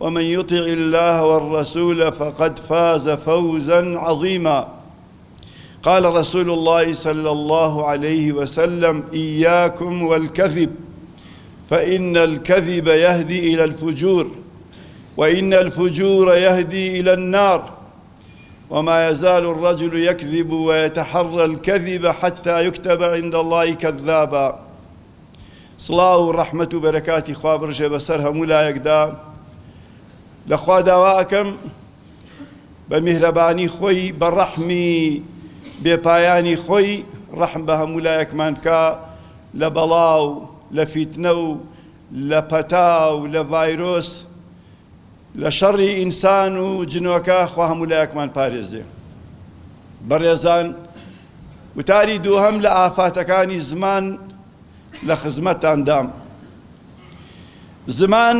ومن يطع الله والرسول فقد فاز فوزا عظيما قال رسول الله صلى الله عليه وسلم إياكم والكذب فإن الكذب يهدي إلى الفجور وإن الفجور يهدي إلى النار وما يزال الرجل يكذب ويتحرى الكذب حتى يكتب عند الله كذابا سڵاو و ڕەحمەت و بەرەکاتی خوا بڕژێ بەسەر هەموو لایەکدا لە خوا داوا ئەکەم بە میهرەبانی خۆی بە ڕەحمی بێپایانی خۆی ڕەحم بە هەموو لایەکمان بکە لە بەڵا و لە فیتنە و لە پەتا و لە ڤایرۆس لە شەڕی ئینسان و جنۆکە خوا هەموو لایەکمان پارێزێ بەڕێزان وتاری دووهەم لە ئافاتەکانی زمان لە خزمەتتاندام. زمان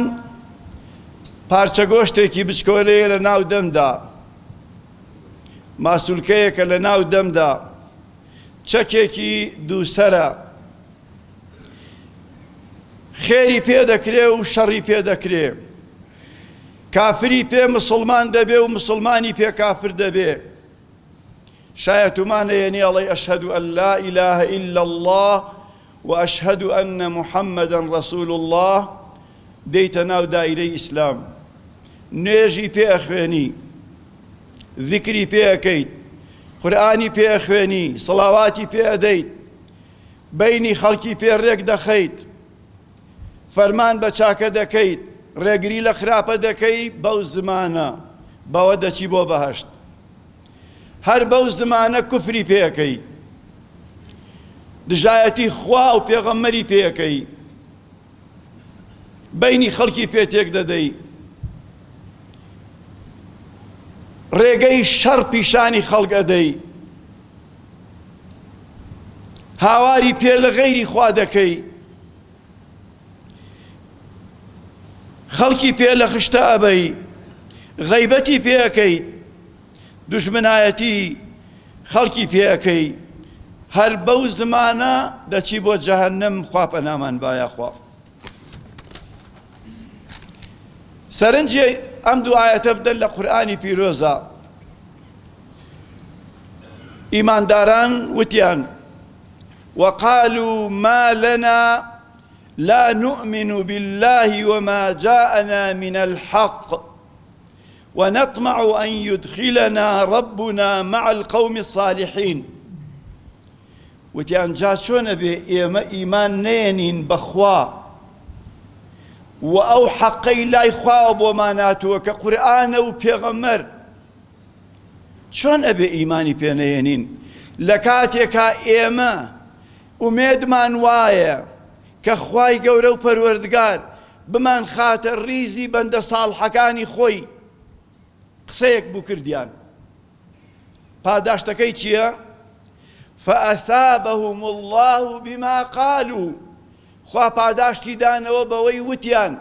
پارچە گۆشتێکی بچکۆلەیە لە ناو دەمدا. ماسولکەیەکە لە ناو دەمدا. چەکێکی دووسەرە. خێری پێ دەکرێ و شەڕی پێ دەکرێ. کافری پێ مسوڵمان دەبێ و مسوڵمانی پێ کافر دەبێ. شایە تو مان ئەیەنی ئەڵێی اشهد ان لا اله الا اللە و اشهد ان محمدا رسول اللە دێیتە ناو دایرەی ئیسلام نوێژی پێ ئەخوێنی ذکری پێ ئەکەیت قورئانی پێ ئەخوێنی سڵاواتی پێ ئەدەیت بینی خەڵکی پێ ڕێک دەخەیت فەرمان بە چاکە دەکەیت ڕێگری لە خراپە دەکەی بەو زمانە بەوە دەچی بۆ بەهشت هەر بەو زمانە کفری پێ ئەکەی دژایەتی خوا و پێغەمبەری پێ ئەکەی بینی خەڵکی پێ تێک دەدەی ڕێگەی شەڕ پیشانی خەڵک ئەدەی هاواری پێ لە غەیری خوا دەکەی خەڵکی پێ لە خشتە ئەبەی غەیبەتی پێەکەیت دوژمنایەتی خەڵکی پێ ئەکەی هەر بەو زمانە دەچی بۆ جەهەنم خوا پەنامان با یاخوا سەرنجی ئەم دوو ئاەتە بدەن لە قورآانی پیرۆزە ئیمانداران وتیان وقالوا ما لنا لا نؤمن بالله وما جاءنا من الحق و نطمع ان یدخلنا ربنا مع القوم الصالحین وتیان جا چۆن ئەبێ ئێمە ئیمان نێنین بە خوا و ئەو حەقەی لای خواوە بۆمان هاتووە کە قورئانە و پێغەمبەر چۆن ئەبێ ئیمانی پێ نەێنین لە کاتێکا ئێمە ئومێدمان وایە کە خوای گەورە و پەروەردگار بمان خاتە ڕیزی بەندە ساڵحەکانی خۆی قسەیەک بو کردیان پاداشتەکەی چیە فأثابهم الله بما قالوا خوا پاداشتی دانەوە بەوەی وتیان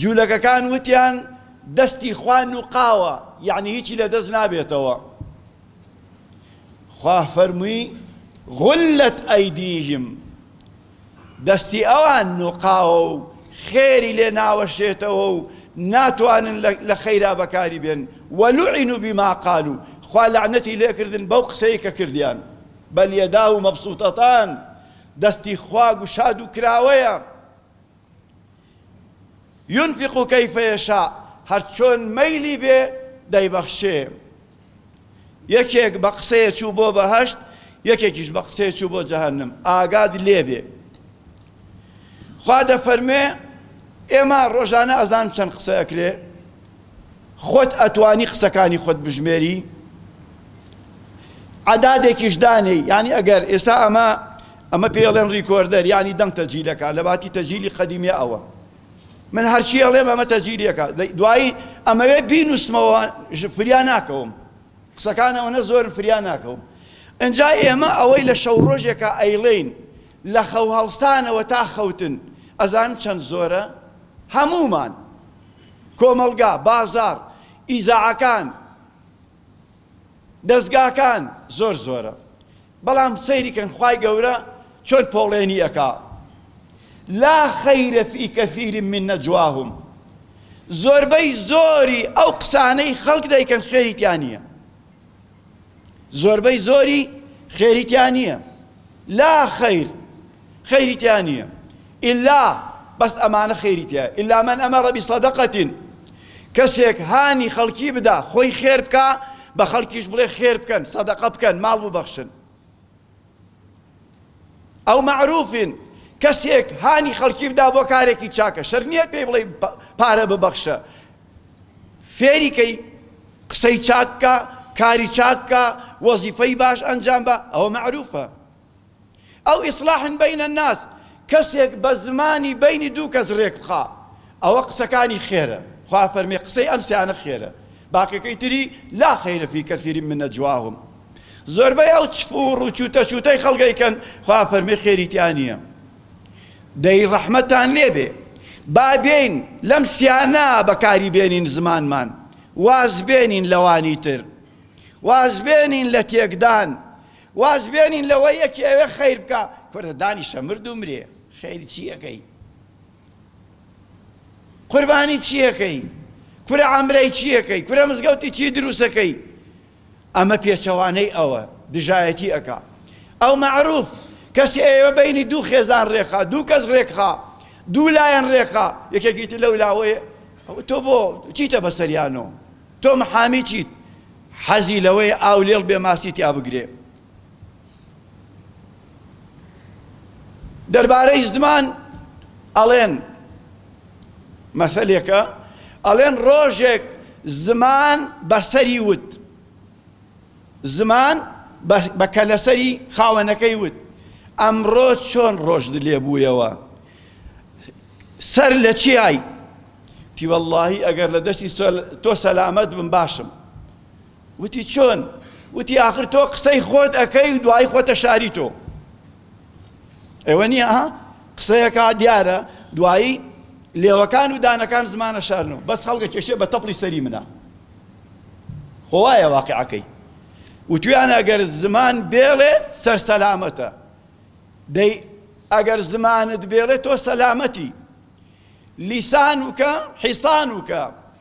جولەکەکان وتیان، دەستی خوا نوقاوە، یەعنی هیچی لە دەست نابێتەوە. خوا فەرمووی، غلت ایدیهم، دەستی ئەوان نوقاوە و خێری لێ ناوەشێتەوە و ناتوانن لە خێرا بەکاری بێن، ولعنوا بما قالوا، خوا لەعنەتی لێ کردن بەو قسەی کە کردیان. بل یداه مبسوطتان، دەستی خوا گشاد و کراوەیە. ينفق كيف يشاء هەرچۆن مەیلی بێ دەیبەخشێ یەکێک بە قسەیە چوو بۆ بەهشت یەکێکیش بە قسەیە چوو بۆ جەهنم ئاگاد لێبێ خوا دەفەرمێ ئێمە ڕۆژانە ئەزان چەند قسە ئەکرێ خۆت ئەتوانی قسەکانی خۆت بژمێری عەدادێکیش دانێی یعنی ئەگەر ئێستا ئەمە ئەمە پێڵێن ڕیکۆردەر یعنی دەنگ تەجیلەکە لە باتی تەجیلی قەدیمێ ئەوە من هەرچی ئەڵێم ئەمە تەجیلەکە دوایی ئەمەوێ بینوسمەوە فریا ناکەوم قسەکان ئەوەنە زۆر فریا ناکەوم ئەجا ئێمە ئەوەی لە شەو ڕۆژێکە ئەیڵین لە خەو هەڵستانەوە تا خەوتن ئەزان چەند زۆرە هەمومان کۆمەڵگا، بازاڕ، ئیزاعەکان، دەزگاکان زۆر زۆرە بەڵام سەیری کەن خوای گەورە چۆن پۆڵێنی ئەکا لا خەیرە فی کەثیر من نەجواهم زۆربەی زۆری ئەو قسانەی خەڵک دەیکەن خێری تیا نییە زۆربەی زۆری خێری تیا نییە لا خیر خیری تیا نییە ئللا بەس ئەمانە خێری تیا ئللا من ئەمە ڕەبی سەدەقەتین کەسێک هانی خەڵکی بدا خۆی خێر بکە بە خەڵکیش بڵێ خێر بکەن سەدەقە بکەن ماڵ ببەخشن ئەو مەعروفین کەسێک هانی خەڵکی بدا بۆ کارێکی چاکە شەر نییە پێی بڵێ پارە ببەخشە فێری کەی قسەی چاککە کاری چاککە وەزیفەی باش ئەنجام بە ئەوە مەعروفە ئەو ئیسلاحن بینە ناس کەسێک بە زمانی بینی دوو کەس ڕێک بخا ئەوە قسەکانی خێرە خوا فەرمی قسەی ئەم سیانە خێرە باقیەکەی تری لا خەیرە فی کەفیری من نەجواهم زۆربەی ئەو چپ و ڕوچوتە چوتەی خەڵگەیکەن خوا فەرمی خێری تیا نییە دەی ڕەحمەتان لێبێ با بێین لەم سیانە بەکاری بێنین زمانمان واز بێنین لەوانی تر واز بێنین لە تێکدان واز بێنین لەوە یەکی ئەوێ خەیر بکە کوردە دانیشە مرد و مرێ خێری چیەکەی قوربانی چیەکەی کورە ئەمرەی چیەکەی کورە مزگەوتی چی دروستەکەی ئەمە پێچەوانەی ئەوە دژایەتی ئەکا ئەو مەعروف کەسی ئەیەوە بینی دوو خێزان ڕێکخا دوو کەس ڕێکخا دوو لایەن ڕێکخا یەکێکی تر لەو لاوەیە تۆ بۆ چیتە بەسەریانەوە تۆ محامی چیت حەزی لەوەی ئاولێڵ بێ ماسی تیا بگرێ دەربارەی زمان ئەڵێن مەسەلێکە ئەڵێن ڕۆژێک زمان بەسەری وت زمان بە کەلەسەری خاوەنەکەی وت ئەمڕۆ چۆن ڕۆژت لێ بوویەوە سەر لە چیایی تیوەڵڵاهی ئەگەر لە دەستی تۆ سەلامەت بم باشم وتی چۆن؟ وتی ئاخر تۆ قسەی خۆت ئەکەی و دوایی خۆتە شاری تۆ ئێوە نییە ها قسەیەکە دیارە دوایی لێوەکان و دانەکان زمانە شارن و بەس خەڵکە کێشێ بە تەپڵی سەری منە خۆوایە واقعەکەی وتویان ئەگەر زمان بێڵێ سەر سەلامەتە دەی ئەگەر زمانت بێڵێ تۆ سەلامەتی لیسان وکە حیسان وکە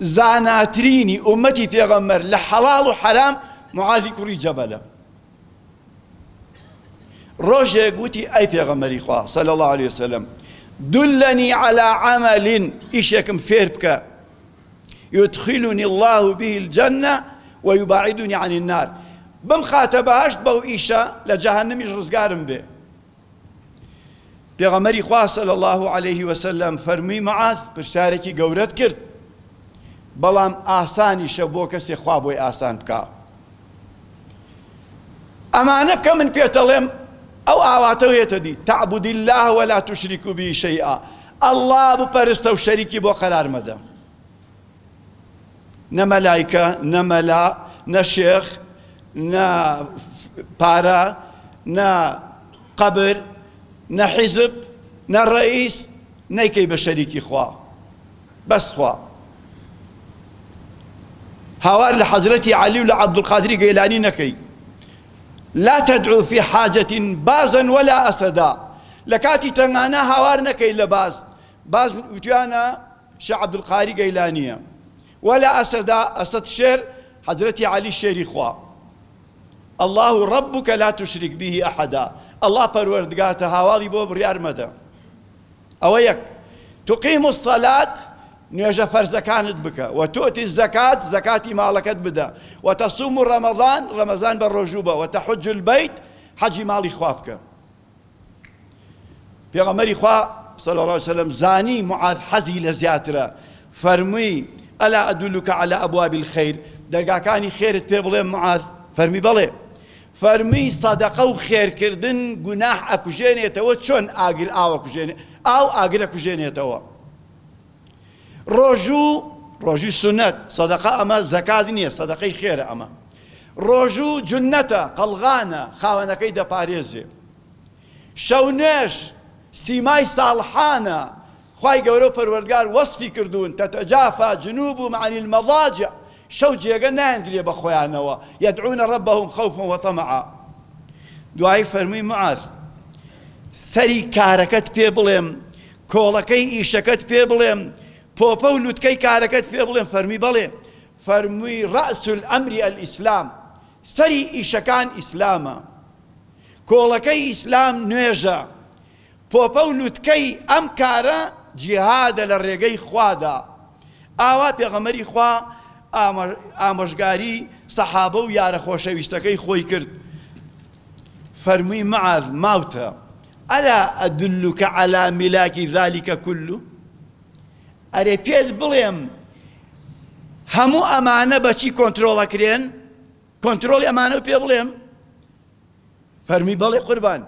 زاناترینی ئومەتی پێغەمبەر لە حەڵاڵ و حەرام معاذی کوڕی جەبەلە ڕۆژێک وتی ئەی پێغەمبەری خوا صلی الله علیه وسلم دلنی علی عمل ئیشێکم فێر بکە يدخلني الله به الجنة ويباعدني عن النار بم خاتە بەهشت بەو ئیشە لە جەهەنمیش ڕزگارم بێ پێغەمبەری خوا صلی الله علیه و سلم فەرمووی معاذ پرسیارێکی گەورەت کرد بەڵام ئاسانیشە بۆ کەسێ خوا بۆی ئاسان بکا ئەمانە بکە من پێتەڵێم ئەو ئاواتە وێتە دی تعبد الله ولا تشرك به شيئا الله بپەرستە و شەریکی بۆ قەرار مەدە نە مەلایکە نە مەلا نە شێخ نە پارە نە قەبر نە حیزب نە ڕئیس نەیکەی بە شەریکی خوا بەس خوا هاوار لە حەزرەتی عەلی و لە عەبدولقادری گەیلانی نەکەی لا تدعو في حاجة بازا ولا أسدا لە کاتی تەنگانە هاوار نەکەی لە باز باز وتویانە شێخ عەبدولقاری گەیلانییە و لە ئەسەدا ئەسەد شێر حەزرەتی عەلی شێری خوا اللە ربک لا تشرک به احدا اللە پەروەردگاتە هاواڵی بۆ بڕیار مەدە ئەوە یەک تقیم الصلاة نوێژە فەرزەکانت بکە و تۆتی زەکات زەکاتی ماڵەکەت بدە و تەسوم و ڕەمەزان ڕەمەزان بە ڕۆژوو بە و تەحج البیت حەجی ماڵی خوا بکە پێغەمبەری خوا صلی الله علیه وسلم زانی معاذ حەزی لە زیاترە فەرمووی ئەلا ئەدلک علی ئەبواب الخیر دەرگاکانی خێرت پێ بڵێ معاذ فەرمی بەڵێ فەرمی سەدەقە و خێرکردن گوناح ئەکوژێنێتەوە چۆن ئاگر ئاوە کوژێنێ ئاو ئاگرە کوژێنێتەوە ڕۆژوو ڕۆژووی سونەت سەدەقە ئەمە زەکات نییە سەدەقەی خێرە ئەمە ڕۆژوو جنەتە قەڵغانە خاوەنەکەی دەپارێزێ شەو نوێش سیمای ساڵحانە خی گەورە و پەروەردگار وەسفی کردوون تەتەجافا جنوب و معنی المەضاجع شەو جێگە نایانگرێ بە خۆیانەوە یەدعونە ڕەبەهم خەوفا وەتەمەعا دوایی فەرمووی معاز سەری کارەکەت پێ بڵێم کۆڵەکەی ئیشەکەت پێ بڵێم؟ پۆپە و لوتکەی کارەکەت پێ بڵێم؟ فەرمووی بەڵێ، فەرمووی رأس الامر الاسلام، سەری ئیشەکان ئیسلامە. کۆڵەکەی ئیسلام نوێژە. پۆپە و لوتکەی ئەم کارە جیهادە لە رێگەی خوادا. ئاوا پێغەمبەری خوا ئامۆژگاری سەحابە و یارە خۆشەویستەکەی خۆی کرد. فەرمووی معاذ ماوتە؟ الا ادلک علی ملاک ذلک کله ئەرێ پێت بڵێم هەموو ئەمانە بەچی کۆنتترۆڵەکرێن کۆنتترۆڵی ئەمانە و پێ بڵێم فەرمی بەڵێ قوربان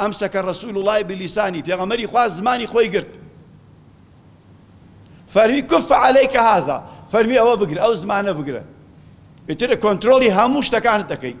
ئەم سەکە ڕسول وڵای بلیسانی پێغەمەری خوا زمانی خۆی گرت فەرمی کف عەلەیکە هازا فەرمی ئەوە بگرە ئەو زمانە بگرە ئیتر کۆنتترۆڵی هەموو شتەکانت دەکەیت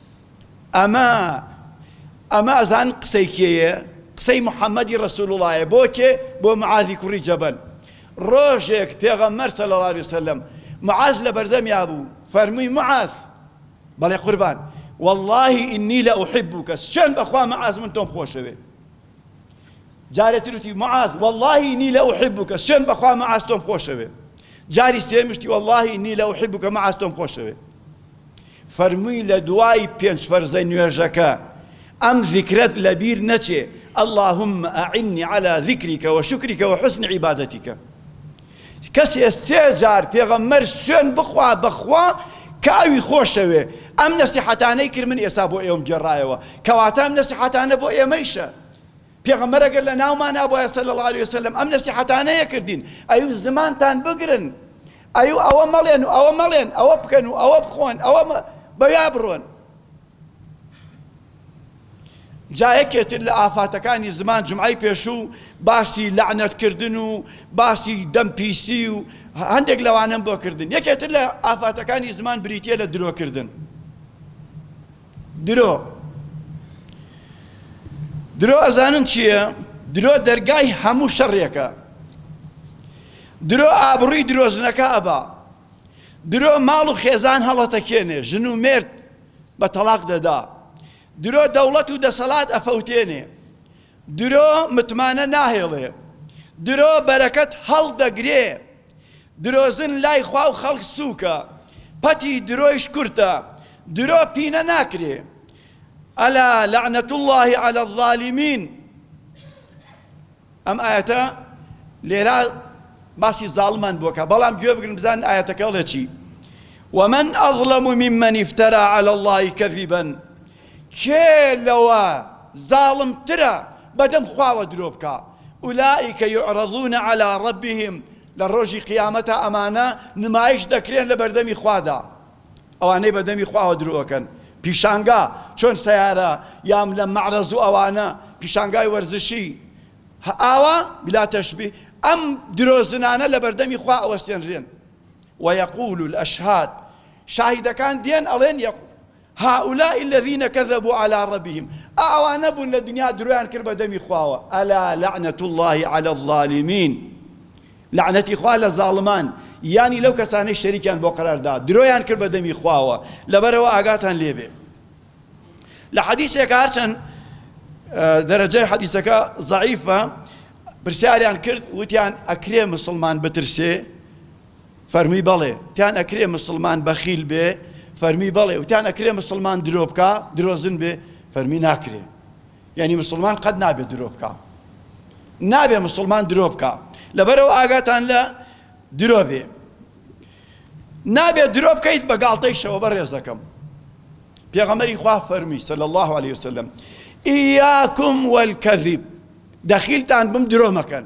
ئەمە ئەمە ئەزان قسەی کێیە قسەی محەممەدی ڕسولوڵایە بۆ کێ بۆ معازی کوڕی جەبەل ڕۆژێک پێغەممەر سە لە ڕاوی سەلم معاز لە بەردەمیا بوو فەرمووی معاز بەڵێ قوربان واللهی ئینی لە ئوحب بووکە سوێن بەخوا معاز من تۆم خۆشەوێ جارێتر وتی معاز واللهی ئینی لە ئوحب بووکە سوێن بەخوا معاز تۆم خۆشەوێ جاری سێمشتی واللهی ئینی لە ئوحب بووکە معاز تۆم خۆشەوێ فەرمووی لە دوای پێنج فەرزە نوێژەکە ئەم زیکرەت لەبیر نەچێ، اللهم اعنی علی ذکرک و شکرک و حسن عبادتک. کەسێ سێ جار پێغەمبەر سوێند بخوا بە خوا کە ئەوی خۆشەوێ، ئەم نەسیحەتانەی کرد من ئێستا بۆ ئێوەم گێڕایەوە، کەواتە ئەم نەسیحەتانە بۆ ئێمەیشە. پێغەمبەر ئەگەر لە ناومان نابوایە صلی اللە علیە وسلم ئەم نەسیحەتانەی ئەکردین، ئەیوو زمانتان بگرن، ئەیوو ئەوە مەڵێن و ئەوە مەڵێن، ئەوە بکەن و ئەوە بخۆن، ئەوە بەویا بڕۆن. جا یەکێ تر لە ئافاتەکانی زمان جومعەی پێشوو باسی لەعنەت کردن و باسی دەم پیسی و هەندێک لەوانەم بۆ کردن یەکێ تر لە ئافاتەکانی زمان بریتیە لە درۆ کردن. درۆ درۆ ئەزانن چییە؟ درۆ دەرگای هەموو شەڕێکە. درۆ ئابڕووی درۆزنەکە ئەبا. درۆ ماڵ و خێزان هەڵەتەکێنێ، ژن و مێرد بە تەڵاق دەدا. درۆ دەوڵەت و دەسەڵات ئەفەوتێنێ. درۆ متمانە ناهێڵێ. درۆ بەرەکەت هەڵدەگرێ. درۆزن لای خوا و خەڵک سووکە پەتی درۆیش کورتە درۆ پینە ناکرێ ئەلا لەعنەت اللە علی الظالمین ئەم ئاەتە لێرا باسی زاڵمان بۆکە بەڵام گوێ بگرن بزان ئاەتەکە ڵێ چی ومن ئەظلم ممن افترا على الله كذبا کێ لەوە زاڵم ترە بەدەم خواوە درۆ بکا اولئک یعرضون علی ربهم لە ڕۆژی قیامەتا ئەمانە نمایش دەکرێن لە بەردەمی خوادا ئەوانەی بەدەمی خواوە درۆ ئەکەن پیشانگا چۆن سەیارە یام لە مەعرەز و ئەوانە پیشانگای وەرزشی ئاوا بلا تشبیه ئەم درۆزنانە لە بەردەمی خوا ئەوەستێنرێن وەیەقول الاشهاد شاهیدەکان دێن ئەڵێن یەقول هؤلاء الذین کذبوا علی ربهم ئا ئەوانە بوون لە دنیا درۆیان کرد بە دەمی خواوە الا لعنة اللە علی الظالمین لەعنەتی خوا لە زاڵمان یانی لەو کەسانەی شەریکیان بۆ قەراردا درۆیان کرد بە دەمی خواوە لەبەرەوە ئاگاتان لێبێ لە حەدیسێک هەرچەند دەرەجەی حەدیسەکە زعیفە پرسیاریان کرد وتیان ئەکرێ مسلمان بترسێ فەرمووی بەڵێ تان ئەکرێ مسوڵمان بەخیل بێ فەرمی بەڵێ وتان ئەکرێ مسلمان درۆ بکە درۆزن بێ فەرمی ناکرێ یعنی مسلمان قەت نابێت درۆ بکە نابێ مسلمان درۆ بکە لەبەرەوە ئاگاتان لە درۆ بێ نابێت درۆ بکەیت بە گاڵتەیشەوە بە ڕێزەکەم پێغەمەری خوا فەرمی سەل الله عليه وسلم ئیاکم والکەذیب دەخیلتان بم درۆ مەکەن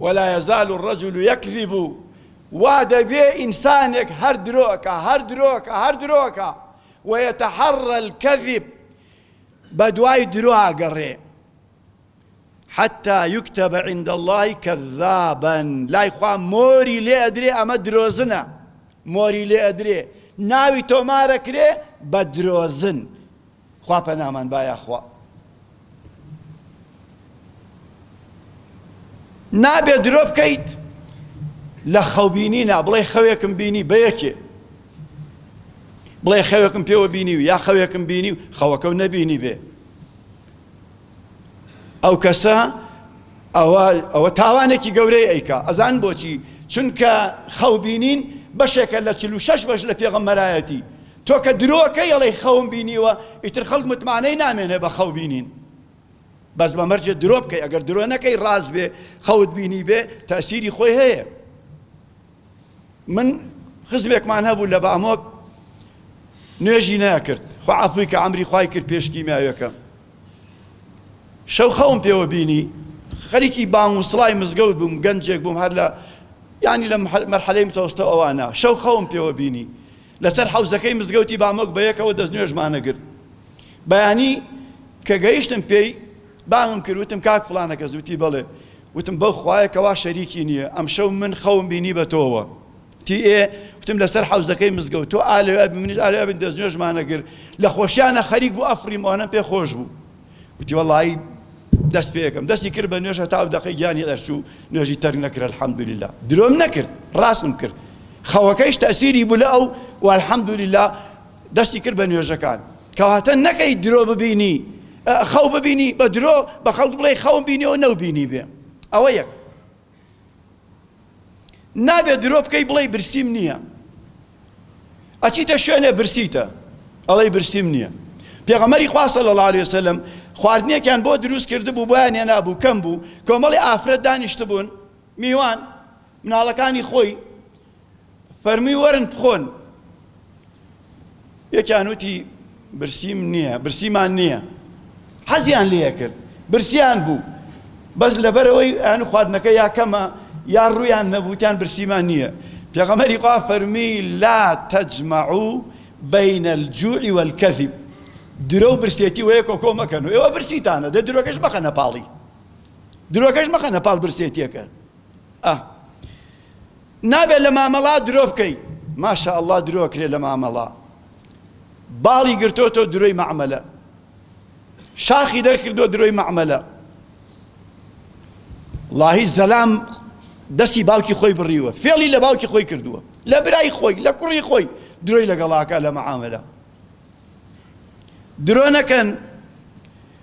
ولا یزال الرجل یکذب وا دەبێ ئینسانێک هەر درۆ ئەکا هەر درۆ ئەکا هەر درۆ ئەکا ویتحری الکذب بە دوای درۆ ئاگەڕێ حتى يكتب عند الله كذابا لای خوا مۆری لێ ئەدرێ ئەمە درۆزنە مۆری لێ ئەدرێ ناوی تۆمارەکرێ بە درۆزن خوا پەنامان با یاخوا. نابێ درۆ بکەیت لە خەوبینینا بڵێ خەوێکم بینی بە یەکێ بڵێ خەوێکم پێوە بینی و یا خەوێکم بینی و خەوەکە و نەبینی بێ ئەو کەسە ئەوە ئەوە تاوانێکی گەورەی ئەیکا ئەزان بۆچی چونکە خەوبینین بەشێکە لە چل و شەش بەش لە پێغەمەرایەتی تۆ کە درۆ ئەکەی ئەڵێی خەوم بینیوە ئیتر خەڵک متمانەی نامێنێ بە خەو بینین بەس بە مەرجێ درۆ بکەی ئەگەر درۆ نەکەی ڕاست بێ خەوت بینی بێ تەسیری خۆی هەیە من خزمێکمان هەبوو لە بامۆک نوێژی ناکرد خو عفوی کە ئەمری خوای کرد پێشکی ماوێکە شەو خەوم پێوە بینی خەریکی بانگ و سڵای مزگەوت بووم گەنجێک بووم هەر لە ینی لە مەرحەلەی متەوەستە ئەوانە شەو خەوم پێوە بینی لەسەر حەوزەکەی مزگەوتی بامۆک بەیەکەوە دەستنوێژمانەگرت. بەیانی کە گەیشتم پێی، بانگم کرد وتم کاک فڵانەکەس؟ وتی بەڵێ. وتم بەو خوایە کەوا شەریکی نییە، ئەمشەو من خەوم بینی بە تۆوە. وتی ئێ؟ وتم لەسەر حەوزەکەی مزگەوت، تۆ ئالەوێ بی منیش ئالەوێ بین دەستنوێژمانەگرت. لە خۆشییانە خەریک بوو ئەفڕیم، ئەوەنەم پێ خۆش بوو. گوتی وەڵایی دەست پێکەم دەستی کرد بە نوێژ هەتا ئەو دەقەی گیانی دەرچوو نوێژی تەرک نەکرد الحمدللە درۆم نەکرد ڕاستم کرد خەوەکەیش تەسیری بوو لە ئەو و الحمدللە دەستی کرد بە نوێژەکان کەواتە نەکەی درۆ ببینی خەو ببینی بە درۆ بە خەڵک بڵێ خەوم بینیەوە نەو بینی بێ ئەوە یەک نابێ درۆ بکەی بڵێی برسیم نییە ئەچیتە شوێنێ برسیتە ئەڵەی برسیم نییە پێغەمەری خواسە لە لالی وسلم خواردنێکیان بۆ دروست کرد بوو بۆیان هێ نابوو کەم بوو کۆمەڵی ئافرەت دانیشتبوون میوان مناڵەکانی خۆی فەرمووی وەرن بخۆن. یەکیان وتی برسیم نییە، برسیمان نییە. حەزیان لێکرد، برسیان بوو، بەس لەبەرەوەی ئەیانوت خواردنەکە یا کەمە یا ڕوویان نەبوو، وتیان برسیمان نییە. پێغەمبەری خوا فەرمووی لا تجمعوا بین الجوع والکذب، درۆ و برسێتی وەیەکەوە کۆ مەکەن و ئێوە برسیتانە، دە درۆکەش مەخەنە پاڵی، درۆکەش مەخەنە پاڵ برسێتییەکە. ئە نابێ لە مامەڵا درۆ بکەی. ماشاء اللە درۆ ئەکرێ لە مامەڵا باڵی گرتۆتەوە درۆی مەعمەلە شاخی دەرکردوە درۆی مەعمەلە ڵاهی زەلام دەستی باوکی خۆی بڕیوە فێڵی لە باوکی خۆی کردووە لە برای خۆی لە کوڕی خۆی درۆی لەگەڵاکە لە مەعاملە درۆ نەکەن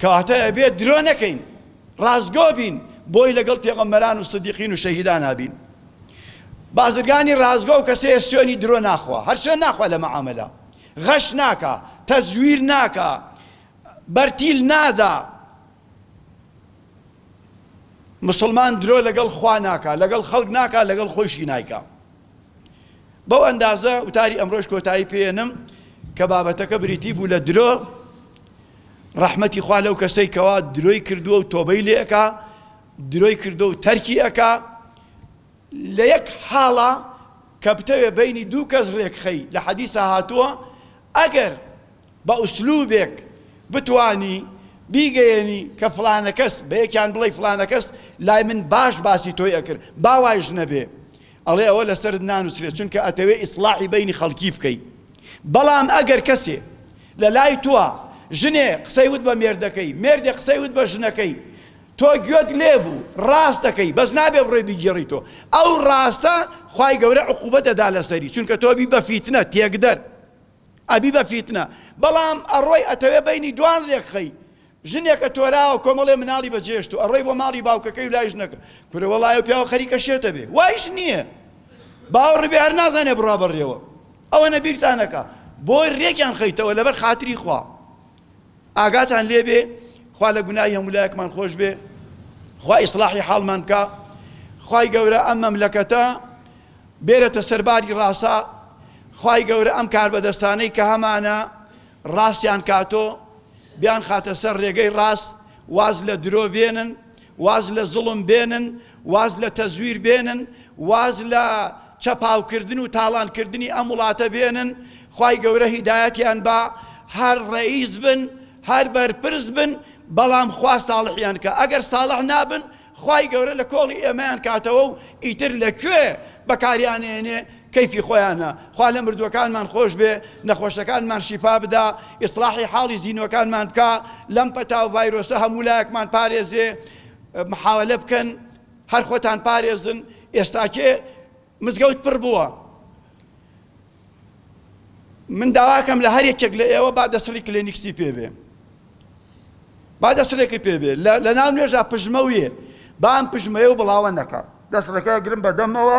کەواتە ئەبێت درۆ نەکەین ڕاستگۆ بین بۆی لەگەڵ پێغەمبەران و سدیقین و شەهیدانا بین بازرگانی ڕاستگۆ و کەسەیە سوێنی درۆ ناخوا هەر سوێن ناخوا لە مەعاملە غەش ناکا تەزویر ناکا بەرتیل نادا مسلمان درۆ لەگەڵ خوا ناکا لەگەڵ خەڵک ناکا لەگەڵ خۆشی نایکا بەو ئەندازە وتاری ئەمڕۆش کۆتایی پێێنم کە بابەتەکە بریتی بوو لە درۆ ڕەحمەتی خوا لەو کەسەی کەوا درۆی کردووە و تۆبەی لێکا درۆی کردو و تەرکی ئەکا لە یەک حاڵە کە بتەوێ بینی دوو کەس ڕێکخەی لە حەدیسە هاتووە ئەگەر بە ئوسلوبێک بتانی بیگەیەنی کە فلانە کەس بە یەکیان بڵی فلانە کەس لای من باش باسی تۆی ئەکرد باوایش نەبێ ئەڵێ ئەوە لەسەرت نانوسرێ چونکە ئەتەوێ ئیسڵاحی بەینی خەڵکی بکەی بەڵام ئەگەر کەسێ لەلای تۆ ژنێ قسەی وت بە مێردەکەی مێردێ قسەی وت بە ژنەکەی تۆ گوێت لێ بوو ڕاست دەکەی بەس نابێ بڕێ بیگێڕی تۆ ئەو ڕاستە خی گەورە عقوبەت دەدا لەسەری چونکە تۆبی بە فیتنە تێکدەر ئەبی بە فیتنە بەڵام ئەڕۆی ئەتەوێ بەینی دوان رێک خەی ژنێکە تۆراوە کۆمەڵێ مناڵی بە جێشت و ئەڕۆی بۆ ماڵی باوکەکەی و لای ژنەکە کورە وەڵای و پیاوە خەریکە شێتە بێ وایش نییە باوەڕ بێ هەر نازانێ بڕا بەڕێوە ئەوەنە بیرتان نەکا بۆی رێکیان خەیتەوە لەبەر خاتری خوا ئاگاتان لێ بێ خوا لە گوناهی هەموولایەکمان خۆش بێ خوا ئیسلاحی حاڵمان بکا خوای گەورە ئەم مەملەکەتە بێرەتە سەرباری ڕاسا خوای گەورە ئەم کاربەدەستانەی کە هەمانە ڕاستیان کاتۆ بیان خاتە سەر ڕێگەی ڕاست واز لە درۆ بێنن واز لە زوڵم بێنن، واز لە تەزویر بێنن، واز لە چەپاوکردن و تاڵانکردنی ئەم وڵاتە بێنن، خوای گەورە هیدایەتیان با، هەر ڕەئیس بن، هەر بەرپرس بن، بەڵام خوا ساڵحیان کا، ئەگەر ساڵح نابن خوای گەورە لە کۆڵی ئێمەیان کاتەوە و ئیتر لە کوێ بەکاریان ئێنێ، کەیفی خۆیانە خوا لە مردوەکانمان خۆش بێ نەخۆشەکانمان شیفا بدا ئیسڵاحی حاڵی زینوەکانمان بکا لەم پەتاو ڤایرۆسە هەموو لایەکمان پارێزێ محاولە بکەن هەر خۆتان پارێزن ئێستاکێ مزگەوت پڕ بووە من داواکەم لە هەر یەکێک لە ئێوە با دەسڕی کلێنیکسی پێ بێ با دەسڕێکی پێ بێ لە ناو نوێژا پژمەویێ بام پژمەیە و بڵاوە نەکە دەسڕەکە گرم بەدەمەوە